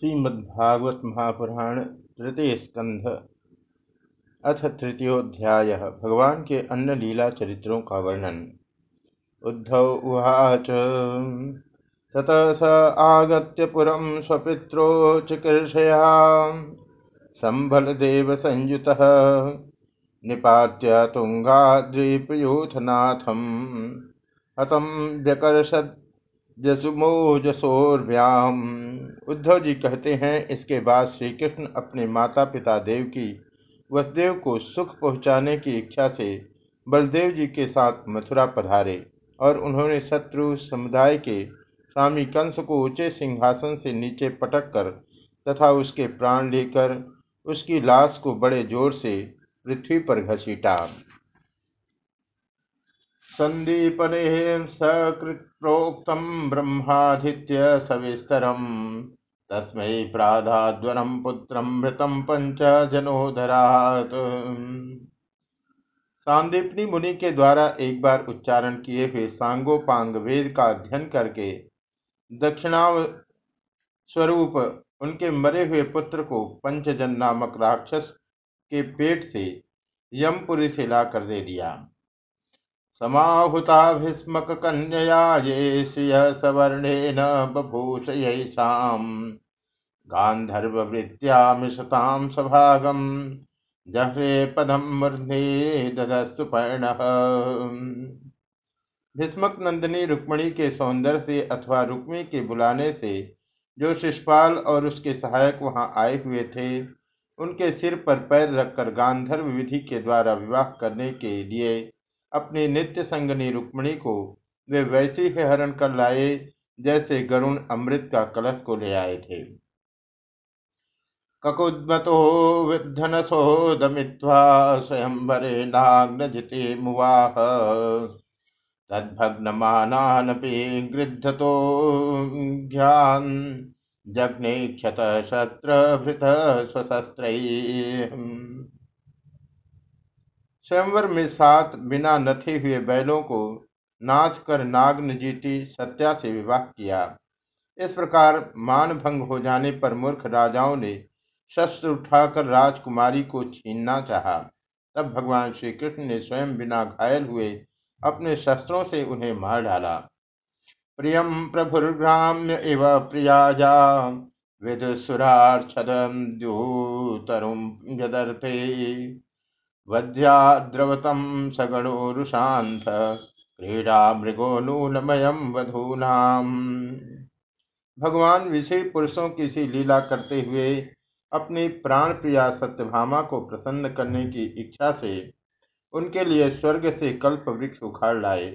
श्रीमद्भागवत महापुराण तृतीय स्कंध अथ तृतीयोध्याय। भगवान के अन्य लीला चरित्रों का वर्णन। उद्धव उवाच, ततः स आगत्य पुरं स्वपित्रो चिकीर्षया। संबलदेव संयुतः, निपात्य तुंगाद्रीपयूथनाथम हतम व्यकर्षद जसुमोजसोर्व्याम उद्धव जी कहते हैं, इसके बाद श्री कृष्ण अपने माता पिता देव की वसुदेव को सुख पहुँचाने की इच्छा से बलदेव जी के साथ मथुरा पधारे और उन्होंने शत्रु समुदाय के स्वामी कंस को ऊँचे सिंहासन से नीचे पटक कर तथा उसके प्राण लेकर उसकी लाश को बड़े ज़ोर से पृथ्वी पर घसीटा। सन्दीपने सकृत्प्रोक्तं ब्रह्मादित्य सविस्तरम्। तस्मै प्राधाद्वनं पुत्रं मृतं पंच जनोदरात् सांदीपनी मुनि के द्वारा एक बार उच्चारण किए हुए सांगोपांग वेद का अध्ययन करके दक्षिणाव स्वरूप उनके मरे हुए पुत्र को पंचजन नामक राक्षस के पेट से यमपुरी से ला कर दे दिया। समाहुता भीष्मक कन्या ये श्रिय सवर्णेन भीष्मक नंदिनी रुक्मणी के सौंदर्य से अथवा रुक्मी के बुलाने से जो शिषपाल और उसके सहायक वहाँ आए हुए थे, उनके सिर पर पैर रखकर गांधर्व विधि के द्वारा विवाह करने के लिए अपनी नित्य संगनी रुक्मणी को, वे वैसे ही हरण कर लाए, जैसे गरुण अमृत का कलश को ले आए थे। ककुद्मतो विधनसोदमित्वा स्वयंवरे नाग्नजिते मुवाह। तद्भग्नमानानपि गृद्धतो ज्ञान जग्ने क्षत शत्रभृत स्वशस्त्र। स्वयंवर में सात बिना नथे हुए बैलों को नाच कर नाग जीती सत्या से विवाह किया। इस प्रकार मान भंग हो जाने पर मूर्ख राजाओं ने शस्त्र उठाकर राजकुमारी को छीनना चाहा। तब भगवान श्री कृष्ण ने स्वयं बिना घायल हुए अपने शस्त्रों से उन्हें मार डाला। प्रियम प्रभुर्ग्राम्य एव प्रियाजा विदुसुरार्छदम द्यूतरुम यदर्थे वध्याद्रवतं क्रीडा मृगो नूनमयम वधूनाम। भगवान विषय पुरुषों की सी लीला करते हुए अपनी प्राण प्रिया सत्यभामा को प्रसन्न करने की इच्छा से उनके लिए स्वर्ग से कल्प वृक्ष उखाड़ लाए।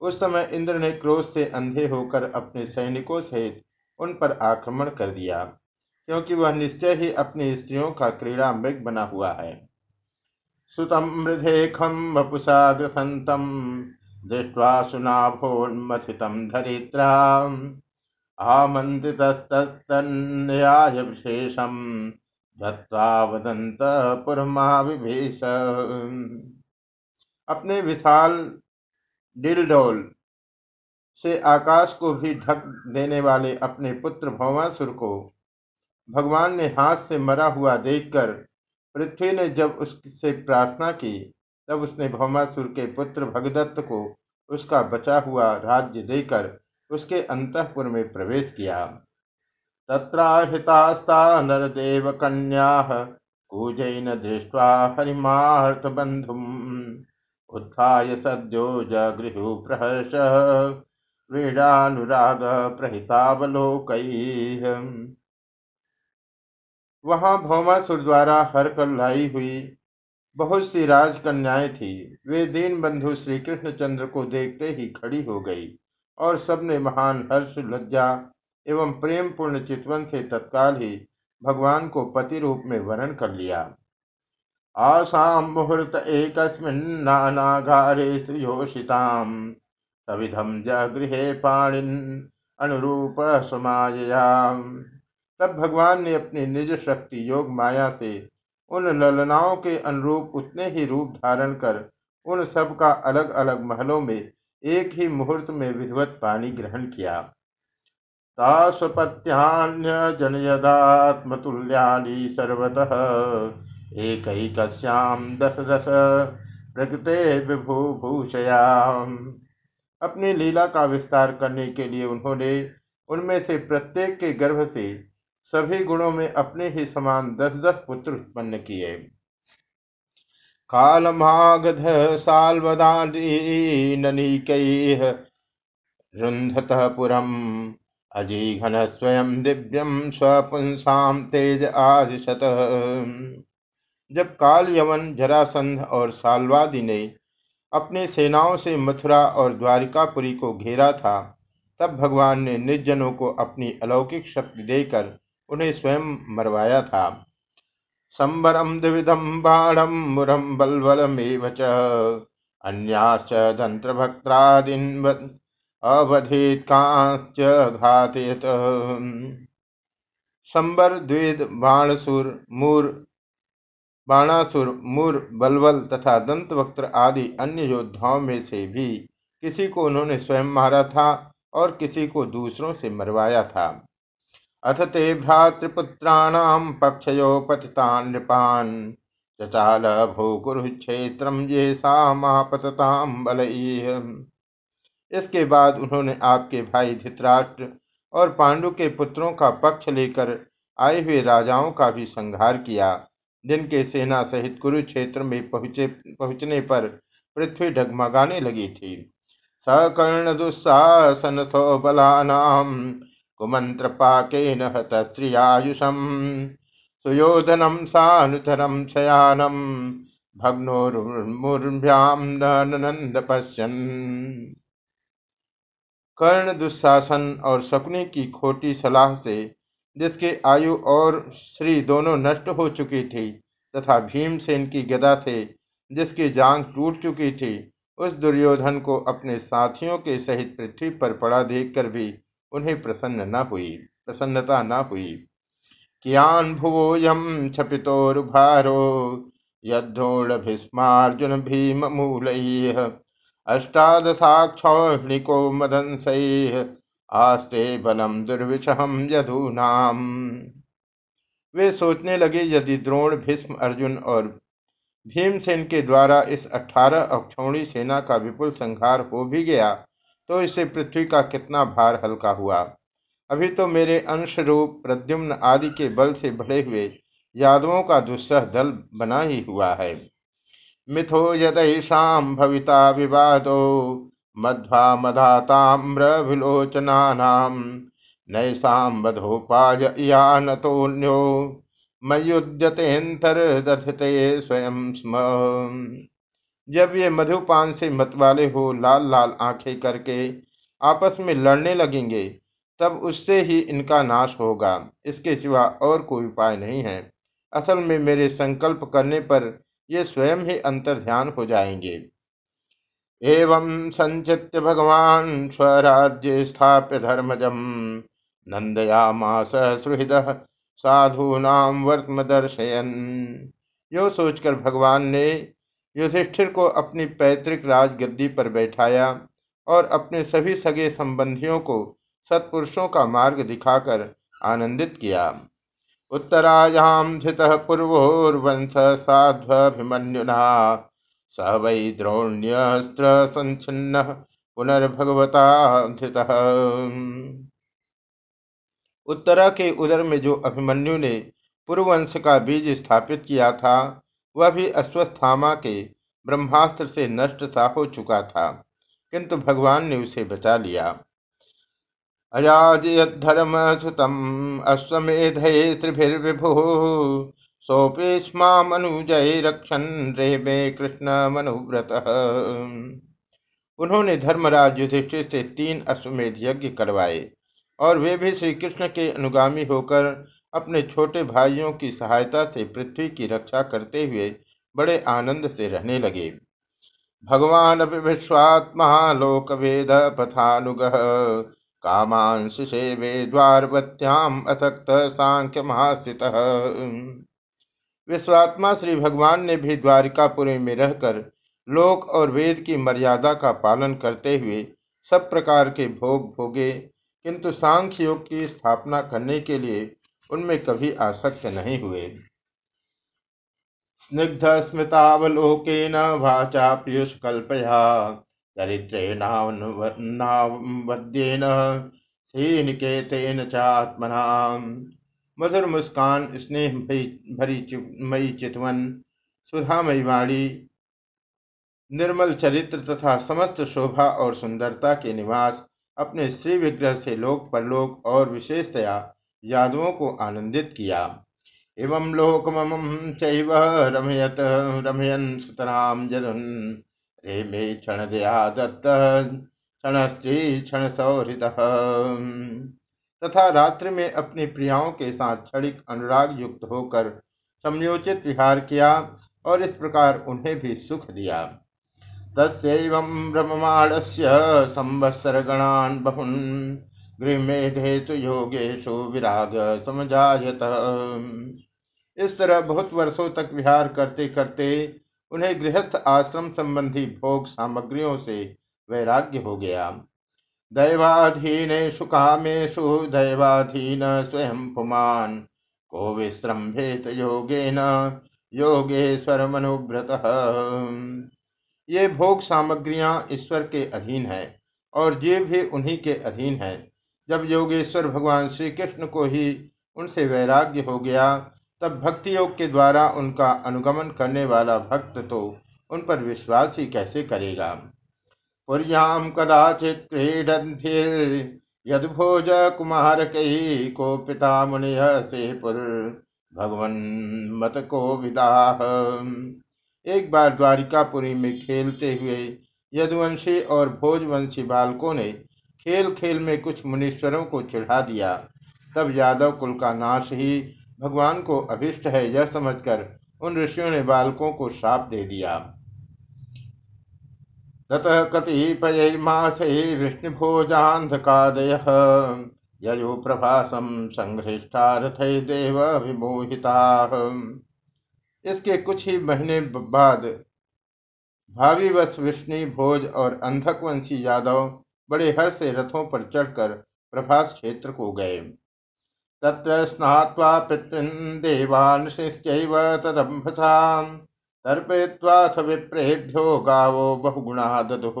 उस समय इंद्र ने क्रोध से अंधे होकर अपने सैनिकों सहित उन पर आक्रमण कर दिया, क्योंकि वह निश्चय ही अपनी स्त्रियों का क्रीड़ा मृग बना हुआ है। सुतं मृधेखं वपुषा ग्रसन्तं दृष्ट्वा सुनाभोन्मथितं धरित्राम् आमन्त्रितस्तन्न्यायविशेषं दत्त्वा वदन्तपुरमाविभेष अपने विशाल डिलडोल से आकाश को भी ढक देने वाले अपने पुत्र भवासुर को भगवान ने हाथ से मरा हुआ देखकर पृथ्वी ने जब उससे प्रार्थना की, तब उसने भौमासुर के पुत्र भगदत्त को उसका बचा हुआ राज्य देकर उसके अंतपुर में प्रवेश किया। तत्राहितास्ता नरदेव कन्या कूजन दृष्ट्वा हरिमार्थ बंधु उत्थाय सद्यो जगृहु प्रहर्ष वीणानुराग प्रहितावलोक वहाँ भौमासुर द्वारा हर कर लाई हुई बहुत सी राजकन्याएँ थी। वे दीन बंधु श्री कृष्ण चंद्र को देखते ही खड़ी हो गई और सबने महान हर्ष, लज्जा एवं प्रेम पूर्ण चितवन से तत्काल ही भगवान को पति रूप में वर्ण कर लिया। आसाम मुहूर्त एक नानाघारे सुयोषिताम सविधम जगृहे पाणिन अनुरूप समायाम तब भगवान ने अपनी निज शक्ति योग माया से उन ललनाओं के अनुरूप उतने ही रूप धारण कर उन सब का अलग अलग महलों में एक ही मुहूर्त में विधिवत पानी ग्रहण किया। तास्वपत्यान्यजनयदात्मतुल्यानि सर्वतः एकैकस्यां दश दश प्रकृते विभूभूषयाम्। अपनी लीला का विस्तार करने के लिए उन्होंने उनमें से प्रत्येक के गर्भ से सभी गुणों में अपने ही समान दस दस पुत्र उत्पन्न किए। कालमागध साल्वदानीननीकैः रुन्धतः पुरम् अजीघन स्वयं दिव्यम स्वपुंसाम तेज आदिशत। जब काल यवन जरासंध और सालवादी ने अपने सेनाओं से मथुरा और द्वारिकापुरी को घेरा था, तब भगवान ने निर्जनों को अपनी अलौकिक शक्ति देकर उन्हें स्वयं मरवाया था। संबरम द्विविधम बाणम मुरम बलबलमेव च। अन्याश्च दंत्रभक्त्रादीन अवधित कांच घातयत संबर द्विद बाणसुर, मूर, बाणासुर, मूर बलवल तथा दंत वक्त्र आदि अन्य योद्धाओं में से भी किसी को उन्होंने स्वयं मारा था और किसी को दूसरों से मरवाया था। अथ ते भ्रातृपुत्राणाम पक्षयो पतितान नृपान। चचाल भूकुरुक्षेत्र ये सामापतताम बल। इसके बाद उन्होंने आपके भाई धृतराष्ट्र और पांडु के पुत्रों का पक्ष लेकर आए हुए राजाओं का भी संहार किया, जिनके सेना सहित कुरुक्षेत्र में पहुँचे, पहुँचने पर पृथ्वी ढगमगाने लगी थी। सकर्ण दुस्साहन दुस्साहसन सौबलानाम कुमंत्र पाकेन हत श्रियायुषम सुयोधनम सानुचरम शयानम भग्नोर्मुर्भ्याम नंद पश्यन कर्ण दुशासन और शकुनी की खोटी सलाह से जिसके आयु और श्री दोनों नष्ट हो चुकी थी, तथा भीमसेन की गदा से जिसकी जांग टूट चुकी थी, उस दुर्योधन को अपने साथियों के सहित पृथ्वी पर पड़ा देखकर भी उन्हें प्रसन्न न हुई, प्रसन्नता न हुई। कियान भुवोयम छपितोरुभारो यद्रोण भीष्मार्जुन भीम मूल अष्टादशाक्षौहिणिको मदंसैः, आस्ते बलम दुर्विषहम यदूनाम। वे सोचने लगे, यदि द्रोण, भीष्म, अर्जुन और भीमसेन के द्वारा इस अठारह अक्षौणी सेना का विपुल संहार हो भी गया तो इसे पृथ्वी का कितना भार हल्का हुआ। अभी तो मेरे अंश रूप प्रद्युम्न आदि के बल से बढ़े हुए यादवों का दुस्सह दल बना ही हुआ है। मिथो यदैषां भविता विवादो, मध्वा मधाताम्रविलोचनानां, नैषां वधोपाययानतोऽन्यो मयुद्यतेऽन्तर्दधते स्वयं स्म। जब ये मधुपान से मतवाले हो लाल लाल आँखें करके आपस में लड़ने लगेंगे, तब उससे ही इनका नाश होगा। इसके सिवा और कोई उपाय नहीं है। असल में मेरे संकल्प करने पर ये स्वयं ही अंतर ध्यान हो जाएँगे। एवं संचित्य भगवान स्वराज्य स्थाप्य धर्मजम नंदया नंदयामास सुहृद साधूनाम वर्तम दर्शयन। यो सोचकर भगवान ने युधिष्ठिर को अपनी पैतृक राज गद्दी पर बैठाया और अपने सभी सगे संबंधियों को सत्पुरुषों का मार्ग दिखाकर आनंदित किया। उत्तरायां धृतः पूर्वोर्वंश साध्वभिमन्युना स वै द्रोण्यस्त्रसञ्छिन्नः पुनर्भगवता धृतः उत्तरा के उदर में जो अभिमन्यु ने पूर्ववंश का बीज स्थापित किया था वह भी अश्वस्थामा के ब्रह्मास्त्र से नष्ट सा हो चुका था, किंतु भगवान ने उसे बचा लिया। अयाजयद्धर्मसुतम् अश्वमेधये त्रिभिर्विभुः सोऽपि स्मामनुजय रक्षन् रेमे कृष्णमनुव्रतः उन्होंने धर्मराज युधिष्ठिर से तीन अश्वमेध यज्ञ करवाए, और वे भी श्री कृष्ण के अनुगामी होकर अपने छोटे भाइयों की सहायता से पृथ्वी की रक्षा करते हुए बड़े आनंद से रहने लगे। भगवान विश्वात्मा लोक वेद पथानुग कामांश वे द्वारवत्याम असक्त सांख्य महास्थित विश्वात्मा श्री भगवान ने भी द्वारिकापुरी में रहकर लोक और वेद की मर्यादा का पालन करते हुए सब प्रकार के भोग भोगे, किंतु सांख्य योग की स्थापना करने के लिए उनमें कभी आसक्त नहीं हुए। स्निग्ध स्मृतावलोकेन वाचा पीयूष कल्पया चरित्रेणावद्येन श्रीनिकेतेन चात्मना। मधुर मुस्कान, स्नेह भरी मई चितवन, सुधामयी वाणी, निर्मल चरित्र तथा समस्त शोभा और सुंदरता के निवास अपने श्री विग्रह से लोक परलोक और विशेषतया यादवों को आनंदित किया। एवं लोकमम चैव रमयत, रमयन सुतराम जदुन रेमे क्षण दया दत्त, क्षण स्त्री, क्षण सौहृद। तथा रात्रि में अपनी प्रियाओं के साथ क्षणिक अनुराग युक्त होकर समयोचित विहार किया और इस प्रकार उन्हें भी सुख दिया। तस्यैवं संवत्सर गणान बहुन्। गृहमेधेषु योगेशु विराग समझायत इस तरह बहुत वर्षों तक विहार करते करते उन्हें गृहस्थ आश्रम संबंधी भोग सामग्रियों से वैराग्य हो गया। दैवाधीन कामेषु, दैवाधीन स्वयं पुमान। को विश्रम्भेत योगेन योगेश्वर मनुव्रत ये भोग सामग्रियाँ ईश्वर के अधीन है और जीव भी उन्हीं के अधीन है। जब योगेश्वर भगवान श्री कृष्ण को ही उनसे वैराग्य हो गया, तब भक्ति योग के द्वारा उनका अनुगमन करने वाला भक्त तो उन पर विश्वास ही कैसे करेगा? पुर्याम कदाचित कुमार कही को पिता मुनि से पुर भगवन मत को विदाह एक बार द्वारिकापुरी में खेलते हुए यदुवंशी और भोजवंशी बालकों ने खेल खेल में कुछ मुनीश्वरों को चिढ़ा दिया। तब यादव कुल का नाश ही भगवान को अभिष्ट है यह समझकर उन ऋषियों ने बालकों को श्राप दे दिया। ततः कतिपय मासे विष्णुभोजांधकादय यजो प्रभासम संघृष्टा रथ देव विमोहिता। इसके कुछ ही महीने बाद भावी वश विष्णु भोज और अंधकवंशी यादव बड़े हर से रथों पर चढ़कर प्रभास क्षेत्र को गए। तत्र स्नात्वा पितृन् देवांशिश्चैव तदम्भसा तर्पयित्वाथ विप्रेभ्यो गावो बहुगुणा ददुः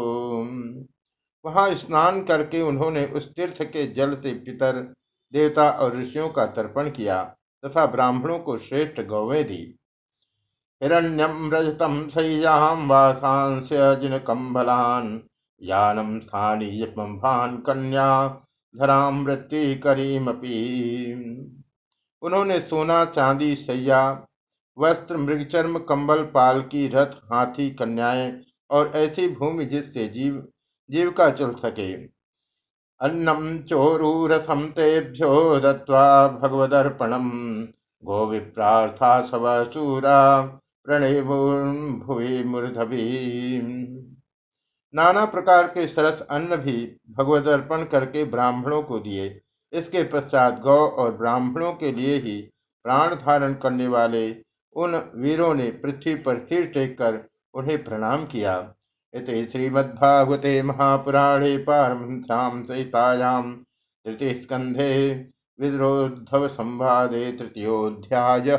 वहाँ स्नान करके उन्होंने उस तीर्थ के जल से पितर, देवता और ऋषियों का तर्पण किया तथा ब्राह्मणों को श्रेष्ठ गौवें दी। हिरण्यम रजतम शय्याम वासांस्य जिनकम्बलान् यानम स्थानीय भान कन्या धराम वृत्ति करीमपी। उन्होंने सोना, चांदी, सैया, वस्त्र, मृगचर्म, कंबल, पाल की रथ, हाथी, कन्याएँ और ऐसी भूमि जिससे जीव जीविका चल सके। अन्नम चोरूरसम तेभ्यो दत्वा भगवदर्पणम गोविप्रार्था सवसूरा प्रणय भुवि मूर्धभी नाना प्रकार के सरस अन्न भी भगवत अर्पण करके ब्राह्मणों को दिए। इसके पश्चात गौ और ब्राह्मणों के लिए ही प्राण धारण करने वाले उन वीरों ने पृथ्वी पर सिर टेक कर उन्हें प्रणाम किया। इत श्रीमद्भागवते महापुराणे पारमश्याम सहितायाम तृतीय स्कंधे विद्रोद्धव संवादे तृतीयोध्याय